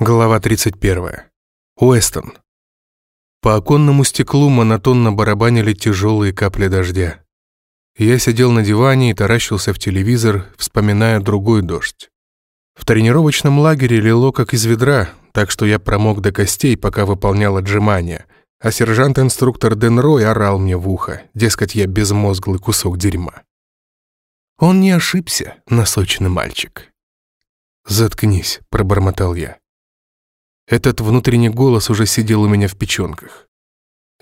Глава 31. Уэстон. По оконному стеклу монотонно барабанили тяжелые капли дождя. Я сидел на диване и таращился в телевизор, вспоминая другой дождь. В тренировочном лагере лило как из ведра, так что я промок до костей, пока выполнял отжимания, а сержант-инструктор Дэн Рой орал мне в ухо, дескать, я безмозглый кусок дерьма. Он не ошибся, носочный мальчик. «Заткнись», — пробормотал я. Этот внутренний голос уже сидел у меня в печенках.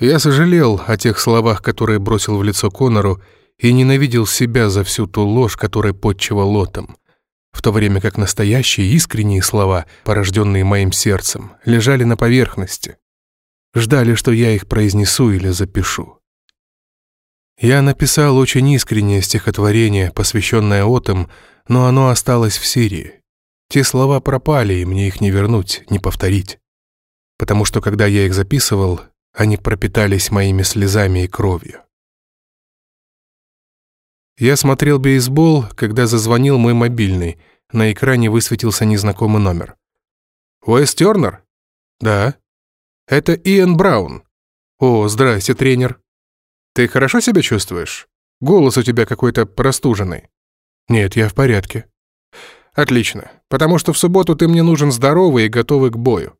Я сожалел о тех словах, которые бросил в лицо Конору, и ненавидел себя за всю ту ложь, которой подчевал лотом, в то время как настоящие искренние слова, порожденные моим сердцем, лежали на поверхности. Ждали, что я их произнесу или запишу. Я написал очень искреннее стихотворение, посвященное Отам, но оно осталось в Сирии. Те слова пропали, и мне их не вернуть, не повторить. Потому что, когда я их записывал, они пропитались моими слезами и кровью. Я смотрел бейсбол, когда зазвонил мой мобильный. На экране высветился незнакомый номер. «Уэс Тернер?» «Да». «Это Иэн Браун». «О, здрасте, тренер». «Ты хорошо себя чувствуешь? Голос у тебя какой-то простуженный». «Нет, я в порядке». Отлично, потому что в субботу ты мне нужен здоровый и готовый к бою.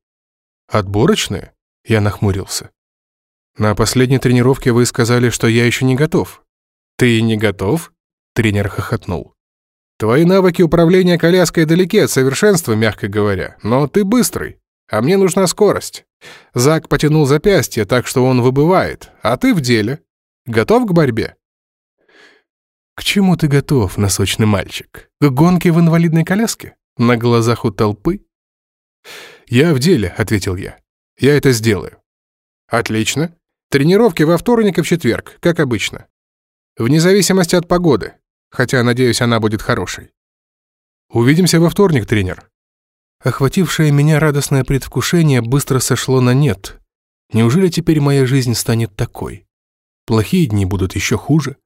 Отборочные? Я нахмурился. На последней тренировке вы сказали, что я еще не готов. Ты не готов? Тренер хохотнул. Твои навыки управления коляской далеки от совершенства, мягко говоря, но ты быстрый, а мне нужна скорость. Зак потянул запястье, так что он выбывает, а ты в деле. Готов к борьбе? «К чему ты готов, носочный мальчик? К гонке в инвалидной коляске? На глазах у толпы?» «Я в деле», — ответил я. «Я это сделаю». «Отлично. Тренировки во вторник и в четверг, как обычно. Вне зависимости от погоды, хотя, надеюсь, она будет хорошей». «Увидимся во вторник, тренер». Охватившее меня радостное предвкушение быстро сошло на нет. Неужели теперь моя жизнь станет такой? Плохие дни будут еще хуже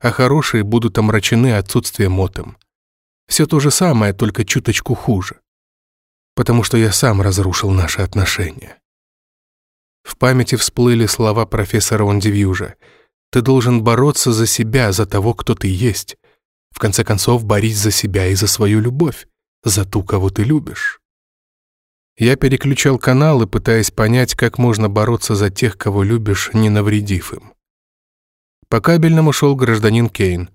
а хорошие будут омрачены отсутствием отом. Все то же самое, только чуточку хуже. Потому что я сам разрушил наши отношения. В памяти всплыли слова профессора Ондивьюжа. «Ты должен бороться за себя, за того, кто ты есть. В конце концов, борись за себя и за свою любовь, за ту, кого ты любишь». Я переключал каналы, пытаясь понять, как можно бороться за тех, кого любишь, не навредив им. По кабельному шел гражданин Кейн.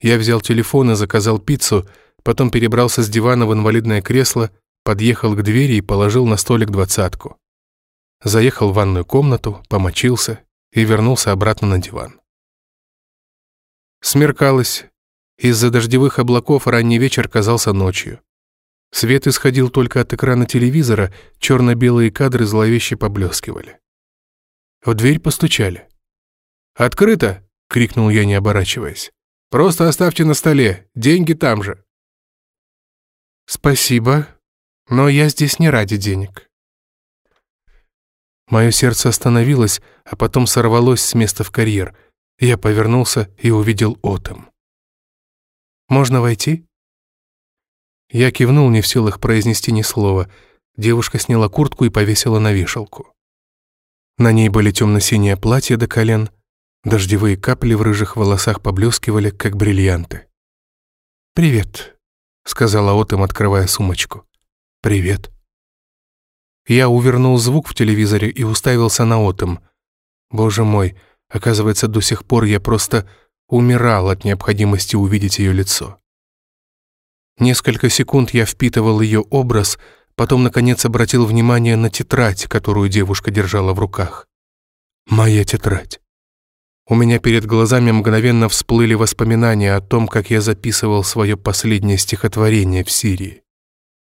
Я взял телефон и заказал пиццу, потом перебрался с дивана в инвалидное кресло, подъехал к двери и положил на столик двадцатку. Заехал в ванную комнату, помочился и вернулся обратно на диван. Смеркалось. Из-за дождевых облаков ранний вечер казался ночью. Свет исходил только от экрана телевизора, черно-белые кадры зловеще поблескивали. В дверь постучали. «Открыто!» — крикнул я, не оборачиваясь. «Просто оставьте на столе, деньги там же». «Спасибо, но я здесь не ради денег». Мое сердце остановилось, а потом сорвалось с места в карьер. Я повернулся и увидел Отом. «Можно войти?» Я кивнул, не в силах произнести ни слова. Девушка сняла куртку и повесила на вешалку. На ней были темно-синее платье до колен, Дождевые капли в рыжих волосах поблескивали, как бриллианты. «Привет», — сказала Отом, открывая сумочку. «Привет». Я увернул звук в телевизоре и уставился на Отом. Боже мой, оказывается, до сих пор я просто умирал от необходимости увидеть ее лицо. Несколько секунд я впитывал ее образ, потом, наконец, обратил внимание на тетрадь, которую девушка держала в руках. Моя тетрадь. У меня перед глазами мгновенно всплыли воспоминания о том, как я записывал свое последнее стихотворение в Сирии.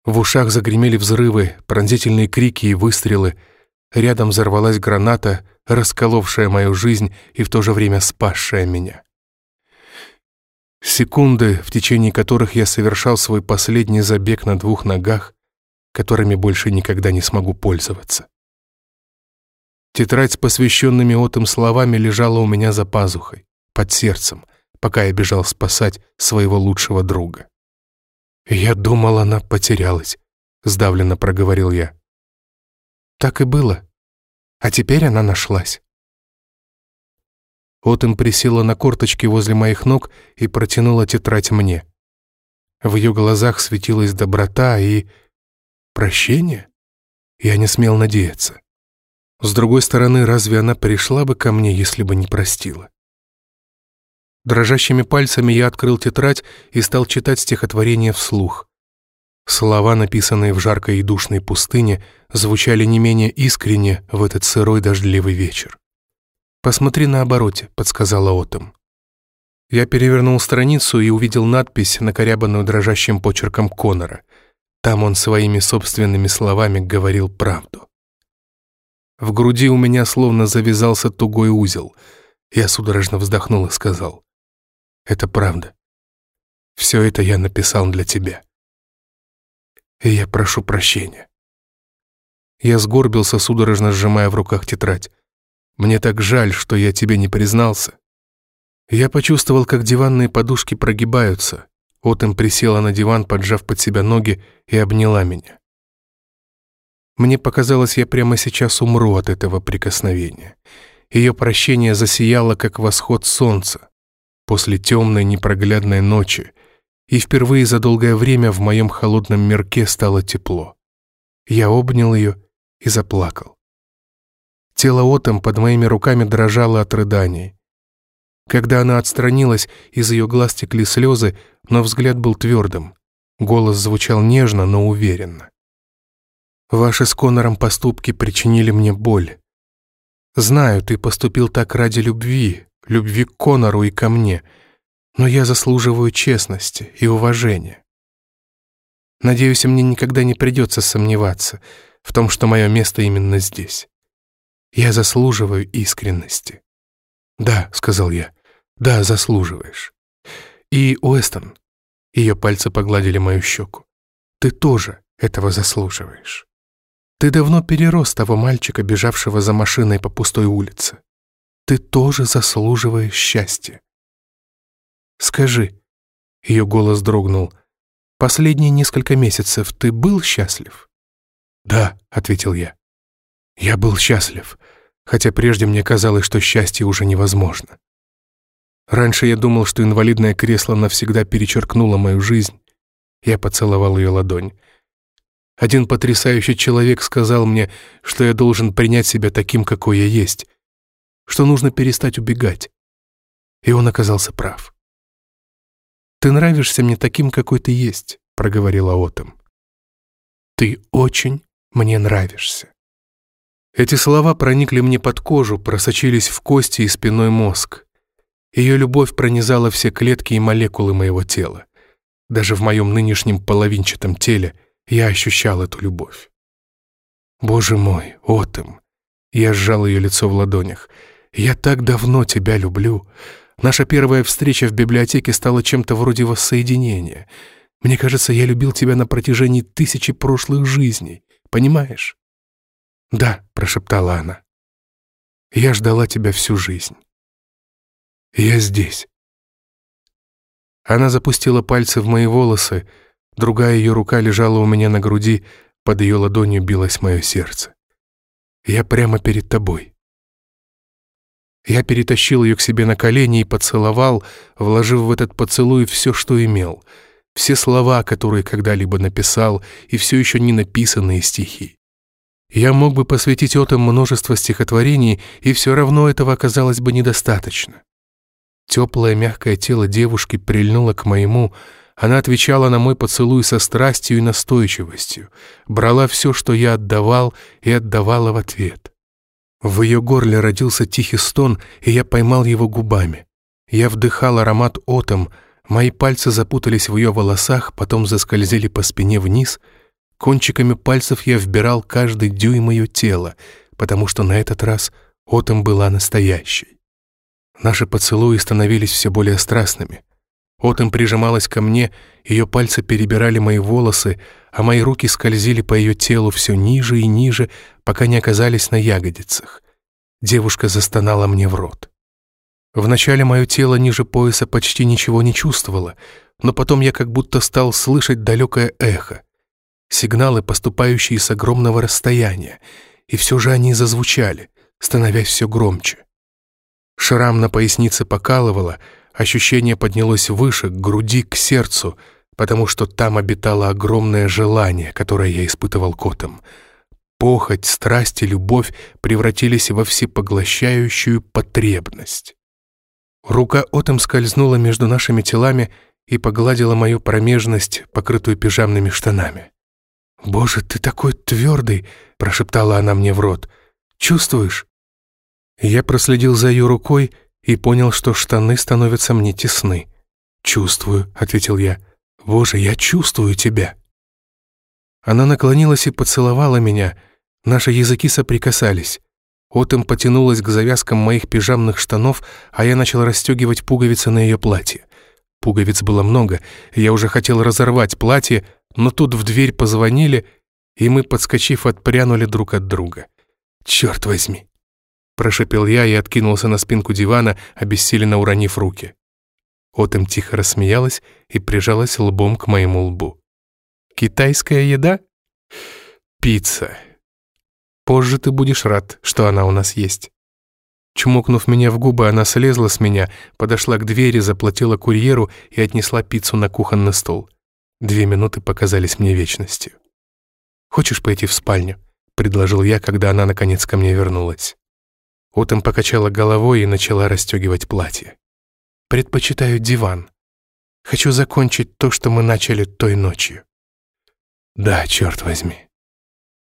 В ушах загремели взрывы, пронзительные крики и выстрелы. Рядом взорвалась граната, расколовшая мою жизнь и в то же время спасшая меня. Секунды, в течение которых я совершал свой последний забег на двух ногах, которыми больше никогда не смогу пользоваться. Тетрадь с посвященными Отом словами лежала у меня за пазухой, под сердцем, пока я бежал спасать своего лучшего друга. Я думал, она потерялась. — сдавленно проговорил я. «Так и было. А теперь она нашлась». Отом присела на корточки возле моих ног и протянула тетрадь мне. В ее глазах светилась доброта и... прощение? Я не смел надеяться. С другой стороны, разве она пришла бы ко мне, если бы не простила? Дрожащими пальцами я открыл тетрадь и стал читать стихотворение вслух. Слова, написанные в жаркой и душной пустыне, звучали не менее искренне в этот сырой дождливый вечер. «Посмотри на обороте», — подсказала Отом. Я перевернул страницу и увидел надпись, накорябанную дрожащим почерком Конора. Там он своими собственными словами говорил правду. В груди у меня словно завязался тугой узел. Я судорожно вздохнул и сказал, «Это правда. Все это я написал для тебя» и я прошу прощения». Я сгорбился, судорожно сжимая в руках тетрадь. «Мне так жаль, что я тебе не признался». Я почувствовал, как диванные подушки прогибаются. Отем присела на диван, поджав под себя ноги, и обняла меня. Мне показалось, я прямо сейчас умру от этого прикосновения. Ее прощение засияло, как восход солнца. После темной непроглядной ночи, и впервые за долгое время в моем холодном мирке стало тепло. Я обнял ее и заплакал. Тело Отом под моими руками дрожало от рыданий. Когда она отстранилась, из ее глаз текли слезы, но взгляд был твердым. Голос звучал нежно, но уверенно. «Ваши с Конором поступки причинили мне боль. Знаю, ты поступил так ради любви, любви к Конору и ко мне — но я заслуживаю честности и уважения. Надеюсь, мне никогда не придется сомневаться в том, что мое место именно здесь. Я заслуживаю искренности. «Да», — сказал я, — «да, заслуживаешь». И, Уэстон, ее пальцы погладили мою щеку, ты тоже этого заслуживаешь. Ты давно перерос того мальчика, бежавшего за машиной по пустой улице. Ты тоже заслуживаешь счастья. Скажи». Ее голос дрогнул. «Последние несколько месяцев ты был счастлив?» «Да», — ответил я. «Я был счастлив, хотя прежде мне казалось, что счастье уже невозможно. Раньше я думал, что инвалидное кресло навсегда перечеркнуло мою жизнь. Я поцеловал ее ладонь. Один потрясающий человек сказал мне, что я должен принять себя таким, какой я есть, что нужно перестать убегать. И он оказался прав. «Ты нравишься мне таким, какой ты есть», — проговорила Отом. «Ты очень мне нравишься». Эти слова проникли мне под кожу, просочились в кости и спиной мозг. Ее любовь пронизала все клетки и молекулы моего тела. Даже в моем нынешнем половинчатом теле я ощущал эту любовь. «Боже мой, Отом!» Я сжал ее лицо в ладонях. «Я так давно тебя люблю. Наша первая встреча в библиотеке стала чем-то вроде воссоединения. Мне кажется, я любил тебя на протяжении тысячи прошлых жизней. Понимаешь?» «Да», — прошептала она. «Я ждала тебя всю жизнь. Я здесь». Она запустила пальцы в мои волосы, другая ее рука лежала у меня на груди, под ее ладонью билось мое сердце. «Я прямо перед тобой. Я перетащил ее к себе на колени и поцеловал, вложив в этот поцелуй все, что имел. Все слова, которые когда-либо написал, и все еще не написанные стихи. Я мог бы посвятить Отам множество стихотворений, и все равно этого оказалось бы недостаточно. Теплое мягкое тело девушки прильнуло к моему, она отвечала на мой поцелуй со страстью и настойчивостью, брала все, что я отдавал, и отдавала в ответ. В ее горле родился тихий стон, и я поймал его губами. Я вдыхал аромат отом, мои пальцы запутались в ее волосах, потом заскользили по спине вниз. Кончиками пальцев я вбирал каждый дюйм ее тела, потому что на этот раз отом была настоящей. Наши поцелуи становились все более страстными. Отом прижималась ко мне, ее пальцы перебирали мои волосы, а мои руки скользили по ее телу все ниже и ниже, пока не оказались на ягодицах. Девушка застонала мне в рот. Вначале мое тело ниже пояса почти ничего не чувствовало, но потом я как будто стал слышать далекое эхо. Сигналы, поступающие с огромного расстояния, и все же они зазвучали, становясь все громче. Шрам на пояснице покалывало, ощущение поднялось выше, к груди, к сердцу, потому что там обитало огромное желание, которое я испытывал котом. Похоть, страсть и любовь превратились во всепоглощающую потребность. Рука Отом скользнула между нашими телами и погладила мою промежность, покрытую пижамными штанами. «Боже, ты такой твердый!» — прошептала она мне в рот. «Чувствуешь?» Я проследил за ее рукой и понял, что штаны становятся мне тесны. «Чувствую», — ответил я. «Боже, я чувствую тебя». Она наклонилась и поцеловала меня. Наши языки соприкасались. Отом потянулась к завязкам моих пижамных штанов, а я начал расстегивать пуговицы на ее платье. Пуговиц было много, я уже хотел разорвать платье, но тут в дверь позвонили, и мы, подскочив, отпрянули друг от друга. «Черт возьми!» Прошепел я и откинулся на спинку дивана, обессиленно уронив руки. Отом тихо рассмеялась и прижалась лбом к моему лбу. «Китайская еда?» «Пицца. Позже ты будешь рад, что она у нас есть». Чмокнув меня в губы, она слезла с меня, подошла к двери, заплатила курьеру и отнесла пиццу на кухонный стол. Две минуты показались мне вечностью. «Хочешь пойти в спальню?» — предложил я, когда она наконец ко мне вернулась. Утом покачала головой и начала расстегивать платье. «Предпочитаю диван. Хочу закончить то, что мы начали той ночью». «Да, черт возьми».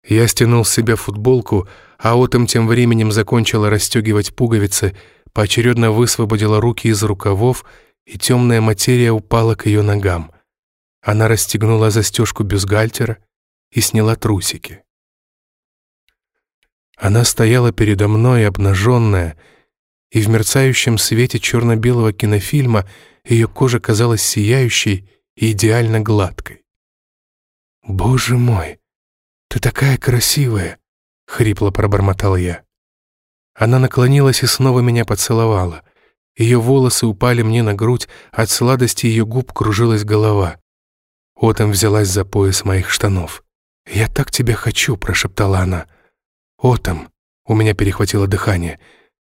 Я стянул с себя футболку, а Отом тем временем закончила расстегивать пуговицы, поочередно высвободила руки из рукавов, и темная материя упала к ее ногам. Она расстегнула застежку бюстгальтера и сняла трусики. Она стояла передо мной, обнаженная, и в мерцающем свете черно-белого кинофильма ее кожа казалась сияющей и идеально гладкой. «Боже мой, ты такая красивая!» — хрипло пробормотал я. Она наклонилась и снова меня поцеловала. Ее волосы упали мне на грудь, от сладости ее губ кружилась голова. Отом взялась за пояс моих штанов. «Я так тебя хочу», — прошептала она. «Отом», — у меня перехватило дыхание.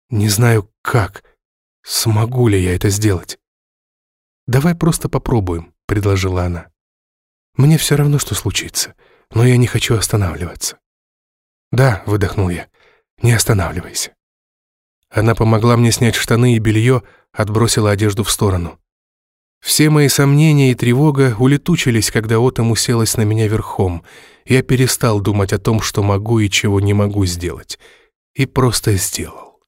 «Не знаю, как. Смогу ли я это сделать?» «Давай просто попробуем», — предложила она. «Мне все равно, что случится, но я не хочу останавливаться». «Да», — выдохнул я, — «не останавливайся». Она помогла мне снять штаны и белье, отбросила одежду в сторону. Все мои сомнения и тревога улетучились, когда Отом уселась на меня верхом. Я перестал думать о том, что могу и чего не могу сделать. И просто сделал.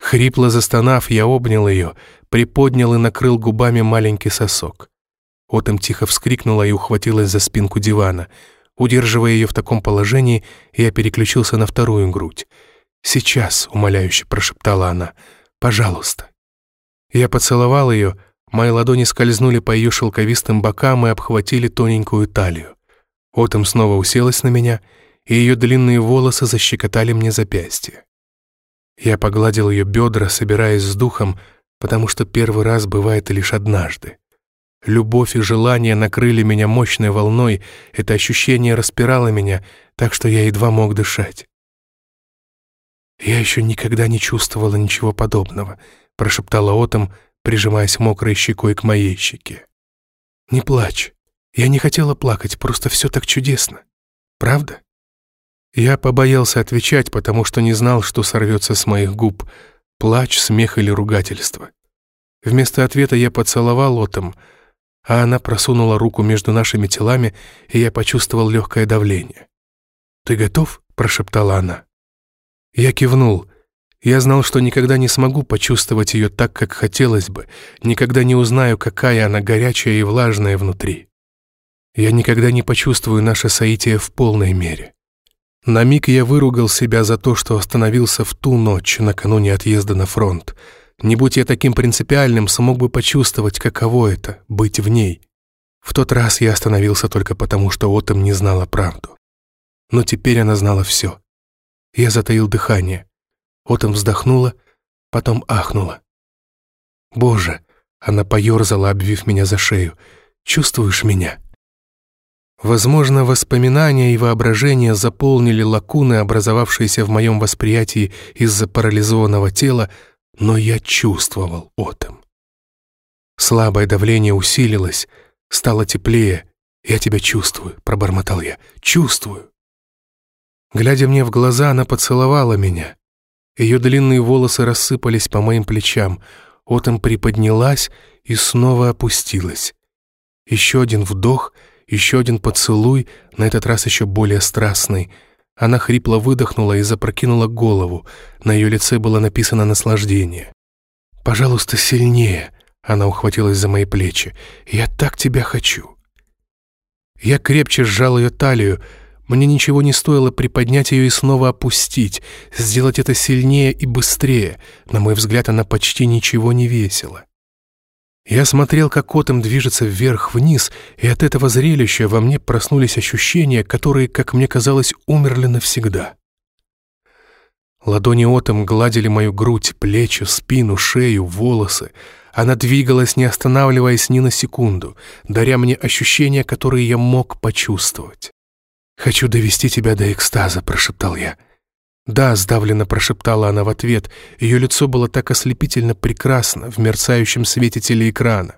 Хрипло застонав, я обнял ее, приподнял и накрыл губами маленький сосок. Отом тихо вскрикнула и ухватилась за спинку дивана — Удерживая ее в таком положении, я переключился на вторую грудь. «Сейчас», — умоляюще прошептала она, — «пожалуйста». Я поцеловал ее, мои ладони скользнули по ее шелковистым бокам и обхватили тоненькую талию. Отом снова уселась на меня, и ее длинные волосы защекотали мне запястье. Я погладил ее бедра, собираясь с духом, потому что первый раз бывает лишь однажды. Любовь и желание накрыли меня мощной волной, это ощущение распирало меня, так что я едва мог дышать. «Я еще никогда не чувствовала ничего подобного», — прошептала Отом, прижимаясь мокрой щекой к моей щеке. «Не плачь. Я не хотела плакать, просто все так чудесно. Правда?» Я побоялся отвечать, потому что не знал, что сорвется с моих губ — плач, смех или ругательство. Вместо ответа я поцеловал Отом, — а она просунула руку между нашими телами, и я почувствовал легкое давление. «Ты готов?» — прошептала она. Я кивнул. Я знал, что никогда не смогу почувствовать ее так, как хотелось бы, никогда не узнаю, какая она горячая и влажная внутри. Я никогда не почувствую наше соитие в полной мере. На миг я выругал себя за то, что остановился в ту ночь, накануне отъезда на фронт — не будь я таким принципиальным, смог бы почувствовать, каково это — быть в ней. В тот раз я остановился только потому, что Отом не знала правду. Но теперь она знала все. Я затаил дыхание. Отом вздохнула, потом ахнула. «Боже!» — она поерзала, обвив меня за шею. «Чувствуешь меня?» Возможно, воспоминания и воображение заполнили лакуны, образовавшиеся в моем восприятии из-за парализованного тела, но я чувствовал Отом. Слабое давление усилилось, стало теплее. «Я тебя чувствую», — пробормотал я. «Чувствую». Глядя мне в глаза, она поцеловала меня. Ее длинные волосы рассыпались по моим плечам. Отом приподнялась и снова опустилась. Еще один вдох, еще один поцелуй, на этот раз еще более страстный. Она хрипло выдохнула и запрокинула голову. На ее лице было написано наслаждение. «Пожалуйста, сильнее!» Она ухватилась за мои плечи. «Я так тебя хочу!» Я крепче сжал ее талию. Мне ничего не стоило приподнять ее и снова опустить, сделать это сильнее и быстрее. На мой взгляд, она почти ничего не весила. Я смотрел, как котом движется вверх-вниз, и от этого зрелища во мне проснулись ощущения, которые, как мне казалось, умерли навсегда. Ладони отом гладили мою грудь, плечи, спину, шею, волосы. Она двигалась, не останавливаясь ни на секунду, даря мне ощущения, которые я мог почувствовать. «Хочу довести тебя до экстаза», — прошептал я. «Да», — сдавленно прошептала она в ответ. Ее лицо было так ослепительно прекрасно в мерцающем свете телеэкрана.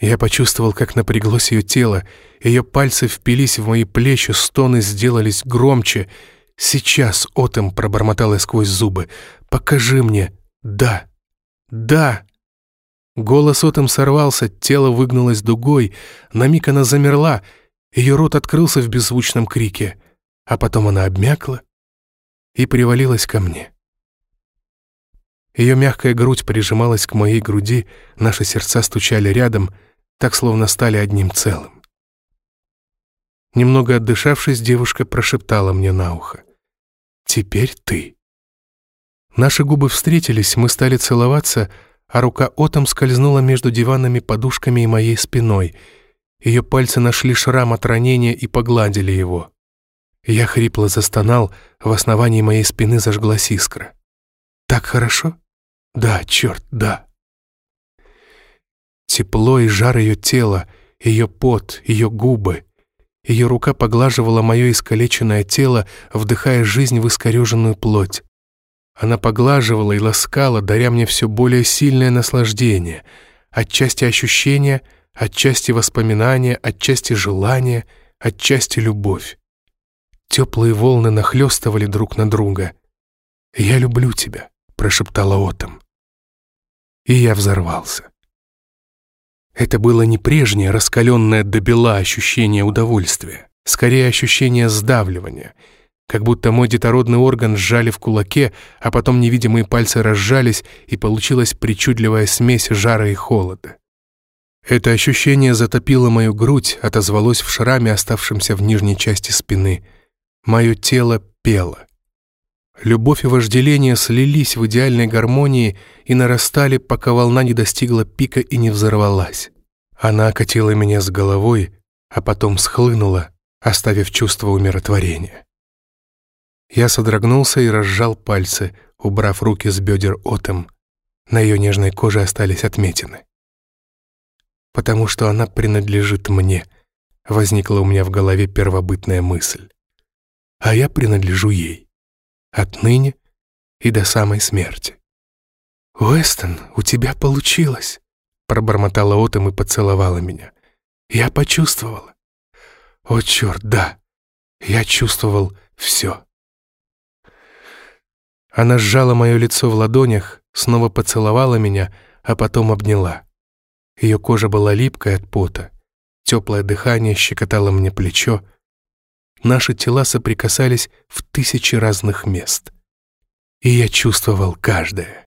Я почувствовал, как напряглось ее тело, ее пальцы впились в мои плечи, стоны сделались громче. «Сейчас, Отом», — пробормотала сквозь зубы, — «покажи мне». «Да, да». Голос Отом сорвался, тело выгнулось дугой, на миг она замерла, ее рот открылся в беззвучном крике, а потом она обмякла, и привалилась ко мне. Ее мягкая грудь прижималась к моей груди, наши сердца стучали рядом, так словно стали одним целым. Немного отдышавшись, девушка прошептала мне на ухо. «Теперь ты». Наши губы встретились, мы стали целоваться, а рука Отом скользнула между диванными подушками и моей спиной. Ее пальцы нашли шрам от ранения и погладили его. Я хрипло застонал, в основании моей спины зажглась искра. «Так хорошо?» «Да, черт, да». Тепло и жар ее тела, ее пот, ее губы. Ее рука поглаживала мое искалеченное тело, вдыхая жизнь в искореженную плоть. Она поглаживала и ласкала, даря мне все более сильное наслаждение. Отчасти ощущения, отчасти воспоминания, отчасти желания, отчасти любовь. Теплые волны нахлестывали друг на друга. «Я люблю тебя», — прошептала Отом. И я взорвался. Это было не прежнее раскаленное до бела ощущение удовольствия, скорее ощущение сдавливания, как будто мой детородный орган сжали в кулаке, а потом невидимые пальцы разжались, и получилась причудливая смесь жара и холода. Это ощущение затопило мою грудь, отозвалось в шраме, оставшемся в нижней части спины — Мое тело пело. Любовь и вожделение слились в идеальной гармонии и нарастали, пока волна не достигла пика и не взорвалась. Она окатила меня с головой, а потом схлынула, оставив чувство умиротворения. Я содрогнулся и разжал пальцы, убрав руки с бедер Отом. На ее нежной коже остались отметины. «Потому что она принадлежит мне», — возникла у меня в голове первобытная мысль а я принадлежу ей. Отныне и до самой смерти. «Уэстон, у тебя получилось!» Пробормотала Отом и поцеловала меня. «Я почувствовала». «О, черт, да! Я чувствовал все». Она сжала мое лицо в ладонях, снова поцеловала меня, а потом обняла. Ее кожа была липкой от пота. Теплое дыхание щекотало мне плечо, наши тела соприкасались в тысячи разных мест. И я чувствовал каждое.